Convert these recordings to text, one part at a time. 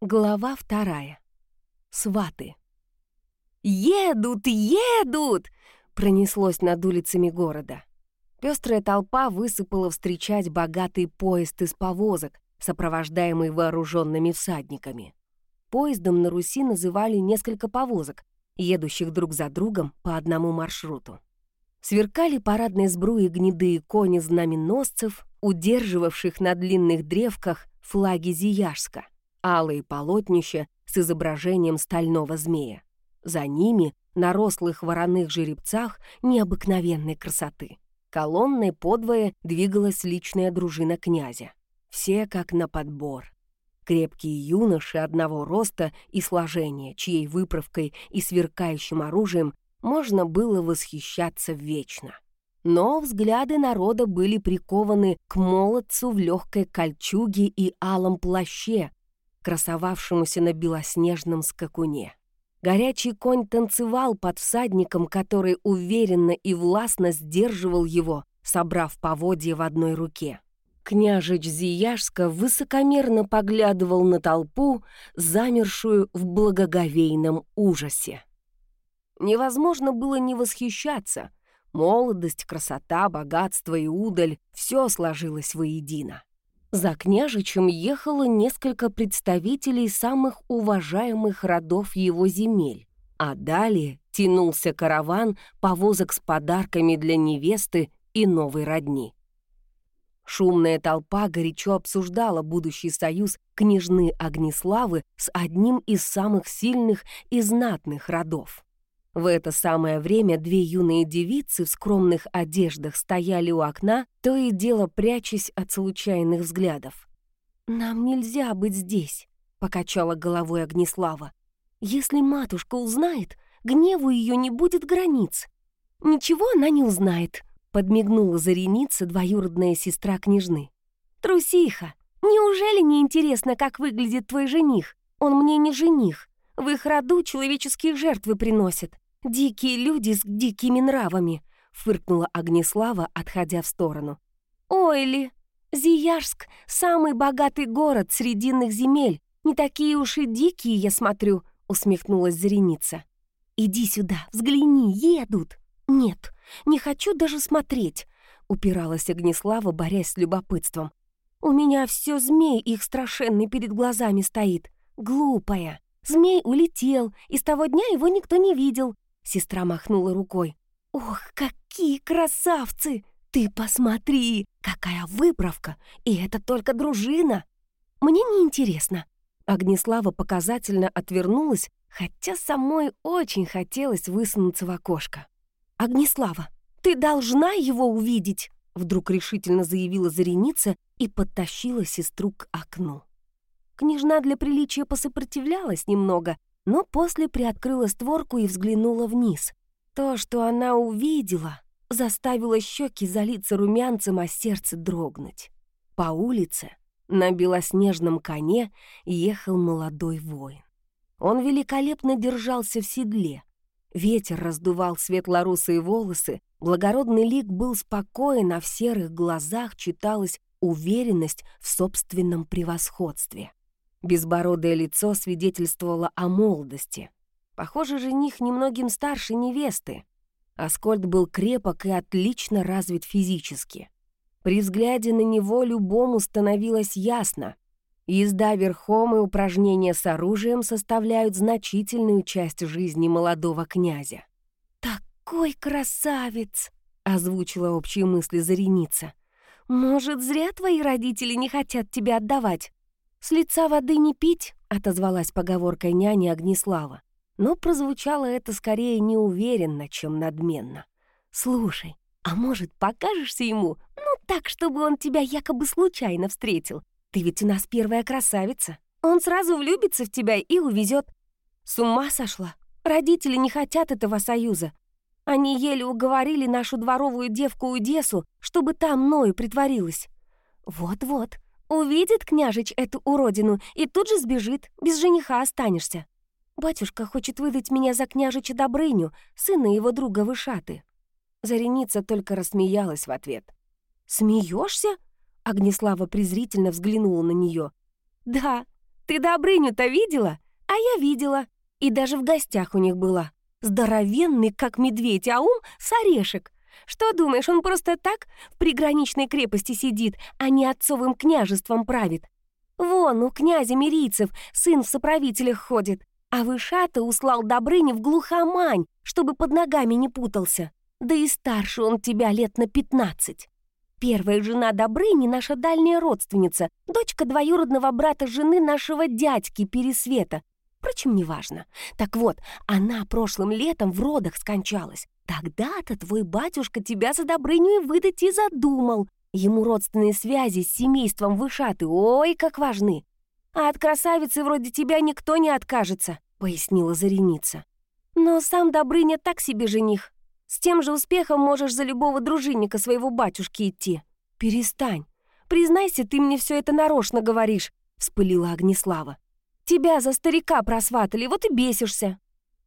Глава вторая. Сваты. «Едут, едут!» — пронеслось над улицами города. Пестрая толпа высыпала встречать богатый поезд из повозок, сопровождаемый вооруженными всадниками. Поездом на Руси называли несколько повозок, едущих друг за другом по одному маршруту. Сверкали парадные сбруи гнедые кони знаменосцев, удерживавших на длинных древках флаги Зияжска — алые полотнища с изображением стального змея. За ними на рослых вороных жеребцах необыкновенной красоты. Колонной подвое двигалась личная дружина князя. Все как на подбор. Крепкие юноши одного роста и сложения, чьей выправкой и сверкающим оружием можно было восхищаться вечно. Но взгляды народа были прикованы к молодцу в легкой кольчуге и алом плаще, красовавшемуся на белоснежном скакуне. Горячий конь танцевал под всадником, который уверенно и властно сдерживал его, собрав поводья в одной руке. Княжич Зияжска высокомерно поглядывал на толпу, замершую в благоговейном ужасе. Невозможно было не восхищаться. Молодость, красота, богатство и удаль — все сложилось воедино. За княжичем ехало несколько представителей самых уважаемых родов его земель, а далее тянулся караван повозок с подарками для невесты и новой родни. Шумная толпа горячо обсуждала будущий союз княжны Огнеславы с одним из самых сильных и знатных родов. В это самое время две юные девицы в скромных одеждах стояли у окна, то и дело прячась от случайных взглядов. «Нам нельзя быть здесь», — покачала головой Огнеслава. «Если матушка узнает, гневу ее не будет границ». «Ничего она не узнает», — подмигнула Зареница, двоюродная сестра княжны. «Трусиха! Неужели не интересно, как выглядит твой жених? Он мне не жених. В их роду человеческие жертвы приносят. «Дикие люди с дикими нравами», — фыркнула Огнеслава, отходя в сторону. «Ой ли, самый богатый город срединных земель. Не такие уж и дикие, я смотрю», — усмехнулась Зареница. «Иди сюда, взгляни, едут». «Нет, не хочу даже смотреть», — упиралась Огнеслава, борясь с любопытством. «У меня все змей их страшенный перед глазами стоит. Глупая. Змей улетел, и с того дня его никто не видел. Сестра махнула рукой. «Ох, какие красавцы! Ты посмотри, какая выправка! И это только дружина!» «Мне не интересно. Огнеслава показательно отвернулась, хотя самой очень хотелось высунуться в окошко. «Огнеслава, ты должна его увидеть!» Вдруг решительно заявила Зареница и подтащила сестру к окну. Княжна для приличия посопротивлялась немного, но после приоткрыла створку и взглянула вниз. То, что она увидела, заставило щеки залиться румянцем, а сердце дрогнуть. По улице на белоснежном коне ехал молодой воин. Он великолепно держался в седле. Ветер раздувал светлорусые волосы, благородный лик был спокоен, а в серых глазах читалась уверенность в собственном превосходстве. Безбородое лицо свидетельствовало о молодости. Похоже, жених немногим старше невесты. Аскольд был крепок и отлично развит физически. При взгляде на него любому становилось ясно. Езда верхом и упражнения с оружием составляют значительную часть жизни молодого князя. «Такой красавец!» — озвучила общие мысли Зареница. «Может, зря твои родители не хотят тебя отдавать?» «С лица воды не пить», — отозвалась поговоркой няни Огнеслава. Но прозвучало это скорее неуверенно, чем надменно. «Слушай, а может, покажешься ему? Ну, так, чтобы он тебя якобы случайно встретил. Ты ведь у нас первая красавица. Он сразу влюбится в тебя и увезет. С ума сошла. Родители не хотят этого союза. Они еле уговорили нашу дворовую девку Удесу, чтобы там мною притворилась. Вот-вот, Увидит княжич эту уродину и тут же сбежит, без жениха останешься. Батюшка хочет выдать меня за княжича Добрыню, сына его друга Вышаты». Зареница только рассмеялась в ответ. «Смеешься?» Огнеслава презрительно взглянула на нее. «Да, Ты Добрыню-то видела? А я видела. И даже в гостях у них была. Здоровенный, как медведь, а ум — с орешек. Что думаешь, он просто так в приграничной крепости сидит, а не отцовым княжеством правит? Вон, у князя Мирийцев сын в соправителях ходит, а Вышата услал Добрыни в глухомань, чтобы под ногами не путался. Да и старше он тебя лет на пятнадцать. Первая жена Добрыни — наша дальняя родственница, дочка двоюродного брата жены нашего дядьки Пересвета. Впрочем, неважно. Так вот, она прошлым летом в родах скончалась. Тогда-то твой батюшка тебя за Добрыню и выдать и задумал. Ему родственные связи с семейством Вышаты ой, как важны. А от красавицы вроде тебя никто не откажется, пояснила Зареница. Но сам Добрыня так себе жених. С тем же успехом можешь за любого дружинника своего батюшки идти. Перестань. Признайся, ты мне все это нарочно говоришь, вспылила Огнеслава. Тебя за старика просватали, вот и бесишься.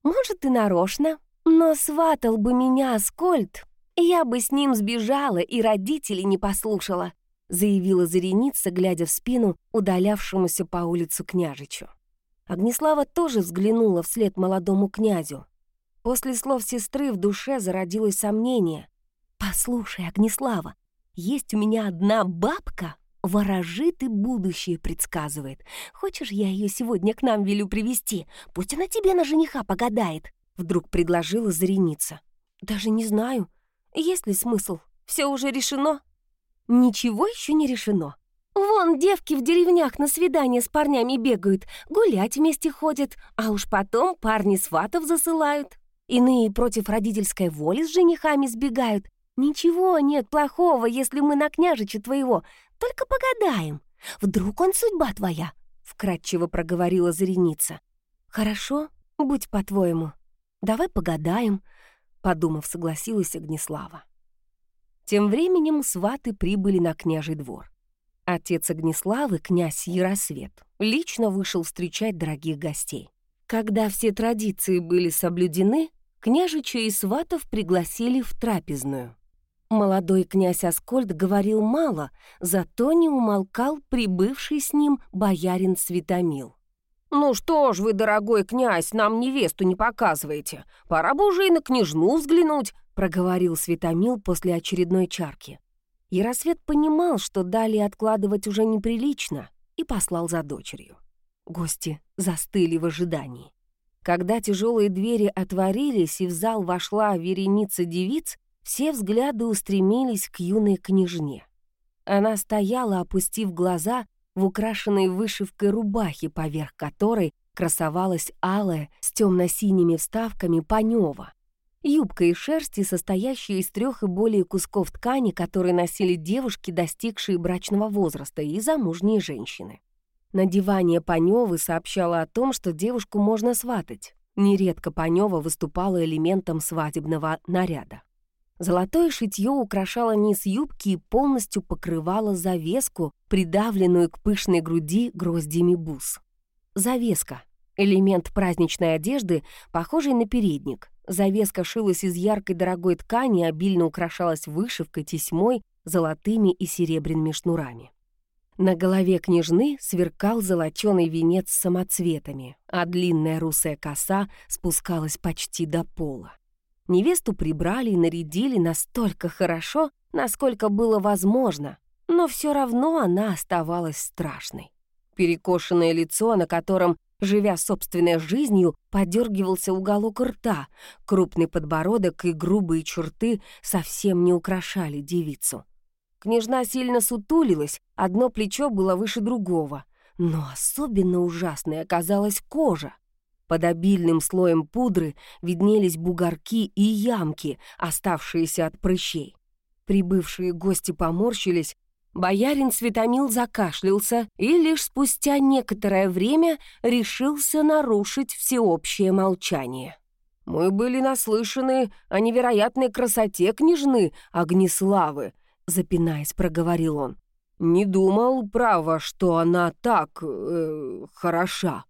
Может, и нарочно, но сватал бы меня Аскольд, я бы с ним сбежала и родителей не послушала, заявила Зареница, глядя в спину удалявшемуся по улицу княжичу. Огнеслава тоже взглянула вслед молодому князю. После слов сестры в душе зародилось сомнение. «Послушай, Огнеслава, есть у меня одна бабка, ворожит и будущее предсказывает. Хочешь, я ее сегодня к нам велю привести? Пусть она тебе на жениха погадает», — вдруг предложила Зареница. «Даже не знаю. Есть ли смысл? Все уже решено?» «Ничего еще не решено. Вон девки в деревнях на свидания с парнями бегают, гулять вместе ходят, а уж потом парни сватов засылают. Иные против родительской воли с женихами сбегают. Ничего нет плохого, если мы на княжича твоего. Только погадаем. Вдруг он судьба твоя?» — вкратчиво проговорила Зареница. «Хорошо, будь по-твоему. Давай погадаем», — подумав, согласилась Огнеслава. Тем временем сваты прибыли на княжий двор. Отец Огнеславы, князь Яросвет, лично вышел встречать дорогих гостей. Когда все традиции были соблюдены, княжича и сватов пригласили в трапезную. Молодой князь Аскольд говорил мало, зато не умолкал прибывший с ним боярин Святомил. «Ну что ж вы, дорогой князь, нам невесту не показываете. Пора бы уже и на княжну взглянуть», — проговорил Святомил после очередной чарки. Яросвет понимал, что далее откладывать уже неприлично, и послал за дочерью. Гости застыли в ожидании. Когда тяжелые двери отворились и в зал вошла вереница девиц, все взгляды устремились к юной княжне. Она стояла, опустив глаза в украшенной вышивкой рубахе, поверх которой красовалась алая с темно-синими вставками панева. Юбка из шерсти, состоящая из трех и более кусков ткани, которые носили девушки, достигшие брачного возраста, и замужние женщины. Надевание паневы сообщало о том, что девушку можно сватать. Нередко панева выступала элементом свадебного наряда. Золотое шитье украшало низ юбки и полностью покрывало завеску, придавленную к пышной груди гроздями бус. Завеска — элемент праздничной одежды, похожий на передник. Завеска шилась из яркой дорогой ткани, обильно украшалась вышивкой, тесьмой, золотыми и серебряными шнурами. На голове княжны сверкал золоченый венец с самоцветами, а длинная русая коса спускалась почти до пола. Невесту прибрали и нарядили настолько хорошо, насколько было возможно, но все равно она оставалась страшной. Перекошенное лицо, на котором, живя собственной жизнью, подергивался уголок рта, крупный подбородок и грубые черты совсем не украшали девицу. Княжна сильно сутулилась, одно плечо было выше другого. Но особенно ужасной оказалась кожа. Под обильным слоем пудры виднелись бугорки и ямки, оставшиеся от прыщей. Прибывшие гости поморщились, боярин Светомил закашлялся и лишь спустя некоторое время решился нарушить всеобщее молчание. «Мы были наслышаны о невероятной красоте княжны Огнеславы», запинаясь, проговорил он. «Не думал, право, что она так... Э, хороша».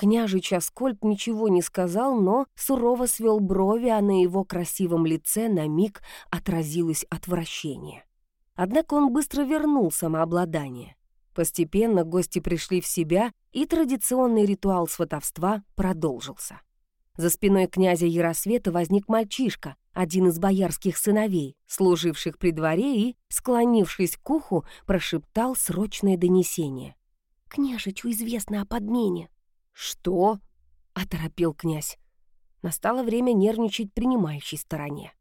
Княжич Аскольд ничего не сказал, но сурово свел брови, а на его красивом лице на миг отразилось отвращение. Однако он быстро вернул самообладание. Постепенно гости пришли в себя, и традиционный ритуал сватовства продолжился. За спиной князя Яросвета возник мальчишка, один из боярских сыновей, служивших при дворе и, склонившись к уху, прошептал срочное донесение. «Княжичу известно о подмене». «Что?» — оторопил князь. Настало время нервничать принимающей стороне.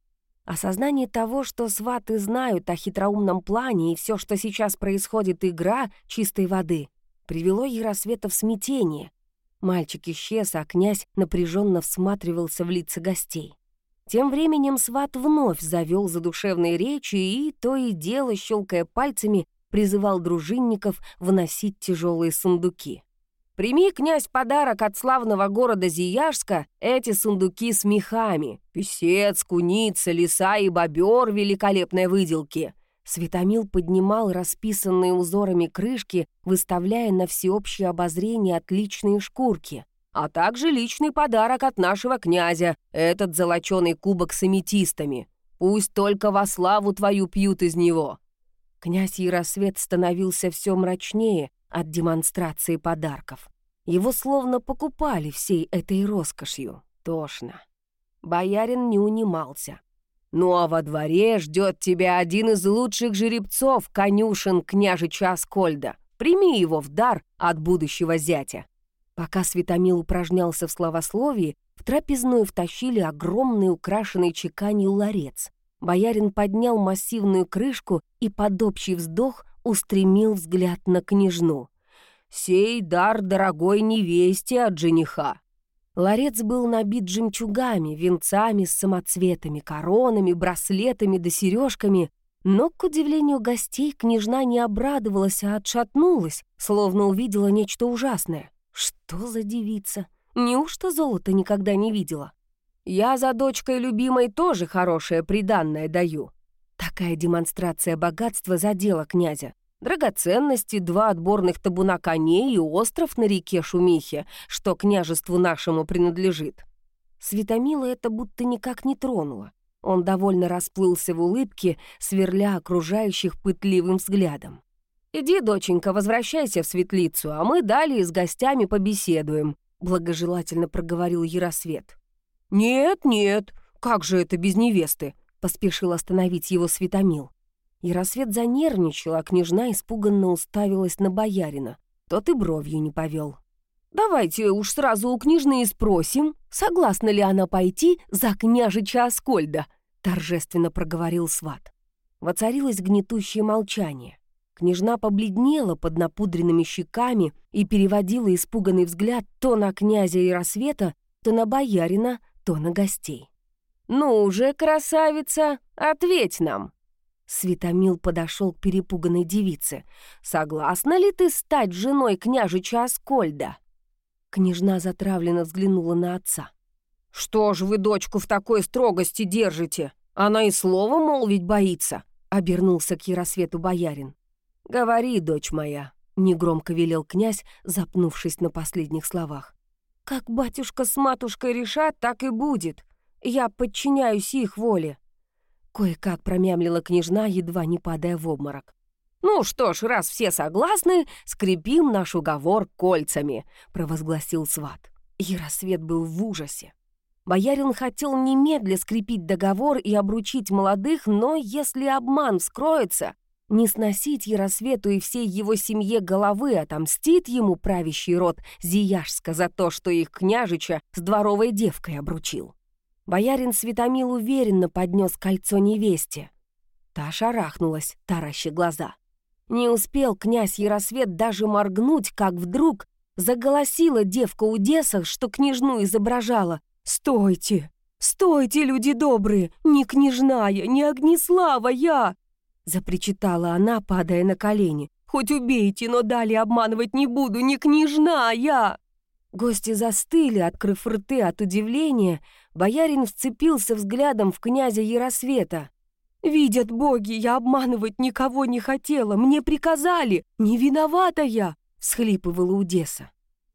Осознание того, что сваты знают о хитроумном плане и все, что сейчас происходит, игра чистой воды, привело Яросвета в смятение. Мальчик исчез, а князь напряженно всматривался в лица гостей. Тем временем сват вновь завел задушевные речи и, то и дело, щелкая пальцами, призывал дружинников выносить тяжелые сундуки. Прими, князь, подарок от славного города Зияжска, эти сундуки с мехами. Песец, куница, лиса и бобер великолепной выделки. Светомил поднимал расписанные узорами крышки, выставляя на всеобщее обозрение отличные шкурки. А также личный подарок от нашего князя, этот золоченый кубок с аметистами. Пусть только во славу твою пьют из него. Князь Яросвет становился все мрачнее, от демонстрации подарков. Его словно покупали всей этой роскошью. Тошно. Боярин не унимался. «Ну а во дворе ждет тебя один из лучших жеребцов, конюшен княжича Аскольда. Прими его в дар от будущего зятя». Пока Светомил упражнялся в словословии, в трапезную втащили огромный украшенный чеканью ларец. Боярин поднял массивную крышку и под общий вздох устремил взгляд на княжну. «Сей дар дорогой невесте от жениха». Ларец был набит жемчугами, венцами с самоцветами, коронами, браслетами да сережками, но, к удивлению гостей, княжна не обрадовалась, а отшатнулась, словно увидела нечто ужасное. Что за девица? Неужто золото никогда не видела? Я за дочкой любимой тоже хорошее приданное даю. Такая демонстрация богатства задела князя. Драгоценности, два отборных табуна коней и остров на реке Шумихе, что княжеству нашему принадлежит. Светомила это будто никак не тронуло. Он довольно расплылся в улыбке, сверля окружающих пытливым взглядом. «Иди, доченька, возвращайся в светлицу, а мы далее с гостями побеседуем», — благожелательно проговорил Яросвет. «Нет, нет, как же это без невесты?» — поспешил остановить его Светомил. Яросвет занервничал, а княжна испуганно уставилась на боярина. Тот и бровью не повел. «Давайте уж сразу у княжны и спросим, согласна ли она пойти за княжича Аскольда», — торжественно проговорил сват. Воцарилось гнетущее молчание. Княжна побледнела под напудренными щеками и переводила испуганный взгляд то на князя Яросвета, то на боярина, то на гостей. «Ну уже, красавица, ответь нам!» Светомил подошел к перепуганной девице. «Согласна ли ты стать женой княжича Аскольда?» Княжна затравленно взглянула на отца. «Что ж вы дочку в такой строгости держите? Она и слова молвить боится!» — обернулся к Яросвету боярин. «Говори, дочь моя», — негромко велел князь, запнувшись на последних словах. «Как батюшка с матушкой решат, так и будет. Я подчиняюсь их воле». Кое-как промямлила княжна, едва не падая в обморок. «Ну что ж, раз все согласны, скрепим наш уговор кольцами», — провозгласил сват. Яросвет был в ужасе. Боярин хотел немедля скрепить договор и обручить молодых, но если обман вскроется, не сносить Яросвету и всей его семье головы отомстит ему правящий род Зияшска за то, что их княжича с дворовой девкой обручил. Боярин Светомил уверенно поднес кольцо невесте. Та шарахнулась, тараща глаза. Не успел князь Яросвет даже моргнуть, как вдруг заголосила девка у десах, что княжну изображала. «Стойте! Стойте, люди добрые! Не княжная, не Огнеслава я!» Запричитала она, падая на колени. «Хоть убейте, но далее обманывать не буду, не княжна я!» Гости застыли, открыв рты от удивления. Боярин вцепился взглядом в князя Яросвета. «Видят боги, я обманывать никого не хотела, мне приказали, не виновата я!» — всхлипывала Удеса.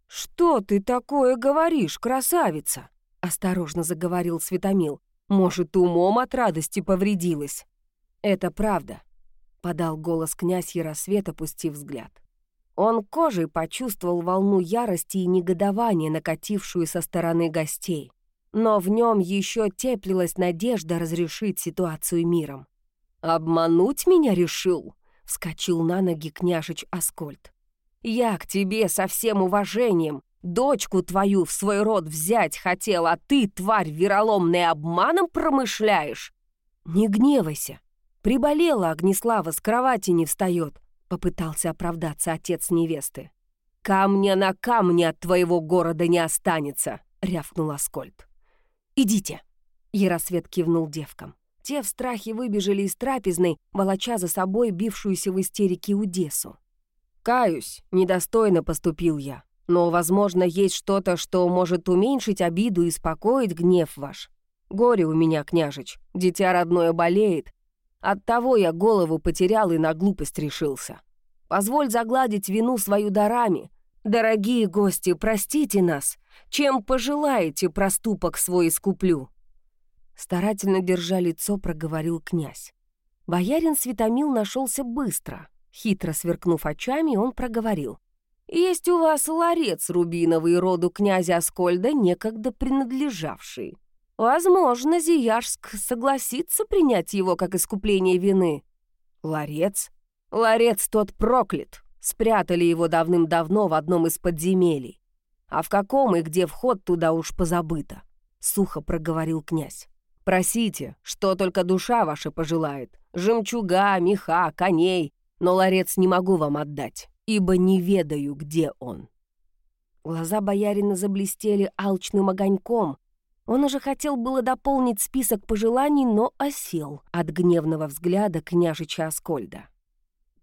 «Что ты такое говоришь, красавица?» — осторожно заговорил Светомил. «Может, умом от радости повредилась?» «Это правда», — подал голос князь Яросвет, опустив взгляд. Он кожей почувствовал волну ярости и негодования, накатившую со стороны гостей. Но в нем еще теплилась надежда разрешить ситуацию миром. «Обмануть меня решил?» — вскочил на ноги княжич Аскольд. «Я к тебе со всем уважением. Дочку твою в свой род взять хотел, а ты, тварь вероломная, обманом промышляешь?» «Не гневайся. Приболела Огнеслава, с кровати не встает», — попытался оправдаться отец невесты. «Камня на камне от твоего города не останется», — рявкнул Аскольд. «Идите», — Яросвет кивнул девкам. Те в страхе выбежали из трапезной, волоча за собой бившуюся в истерике Удесу. «Каюсь, недостойно поступил я. Но, возможно, есть что-то, что может уменьшить обиду и успокоить гнев ваш. Горе у меня, княжич, дитя родное болеет. Оттого я голову потерял и на глупость решился. Позволь загладить вину свою дарами. Дорогие гости, простите нас. Чем пожелаете, проступок свой искуплю». Старательно держа лицо, проговорил князь. Боярин Светомил нашелся быстро. Хитро сверкнув очами, он проговорил. «Есть у вас ларец рубиновый роду князя Аскольда, некогда принадлежавший. Возможно, Зияжск согласится принять его как искупление вины». «Ларец? Ларец тот проклят. Спрятали его давным-давно в одном из подземелий. А в каком и где вход туда уж позабыто», — сухо проговорил князь. Просите, что только душа ваша пожелает. Жемчуга, меха, коней. Но ларец не могу вам отдать, ибо не ведаю, где он». Глаза боярина заблестели алчным огоньком. Он уже хотел было дополнить список пожеланий, но осел от гневного взгляда княжича Аскольда.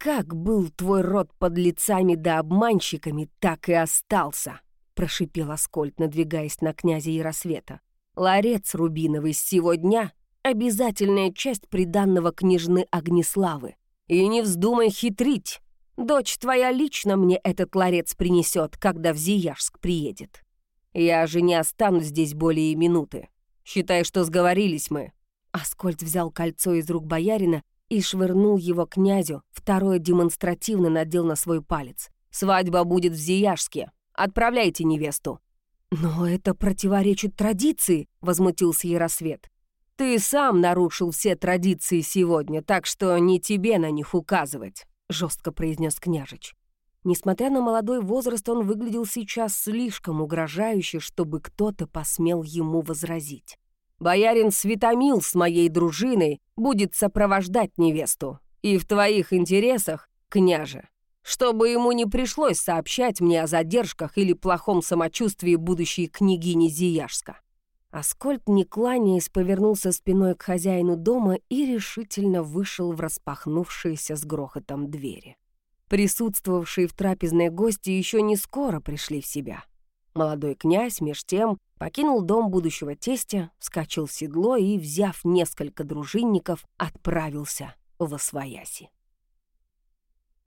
«Как был твой род под лицами да обманщиками, так и остался», — прошипел Аскольд, надвигаясь на князя Яросвета. Ларец рубиновый с сего дня — обязательная часть приданного княжны Огнеславы. И не вздумай хитрить. Дочь твоя лично мне этот ларец принесет, когда в Зияжск приедет. Я же не останусь здесь более минуты. Считай, что сговорились мы». Аскольд взял кольцо из рук боярина и швырнул его князю, второе демонстративно надел на свой палец. «Свадьба будет в Зияжске. Отправляйте невесту. «Но это противоречит традиции», — возмутился Яросвет. «Ты сам нарушил все традиции сегодня, так что не тебе на них указывать», — жестко произнес княжич. Несмотря на молодой возраст, он выглядел сейчас слишком угрожающе, чтобы кто-то посмел ему возразить. «Боярин Светомил с моей дружиной будет сопровождать невесту. И в твоих интересах, княже, чтобы ему не пришлось сообщать мне о задержках или плохом самочувствии будущей княгини Зияжска. Аскольд, не кланяясь, повернулся спиной к хозяину дома и решительно вышел в распахнувшиеся с грохотом двери. Присутствовавшие в трапезной гости еще не скоро пришли в себя. Молодой князь, меж тем, покинул дом будущего тестя, вскочил в седло и, взяв несколько дружинников, отправился в Освояси.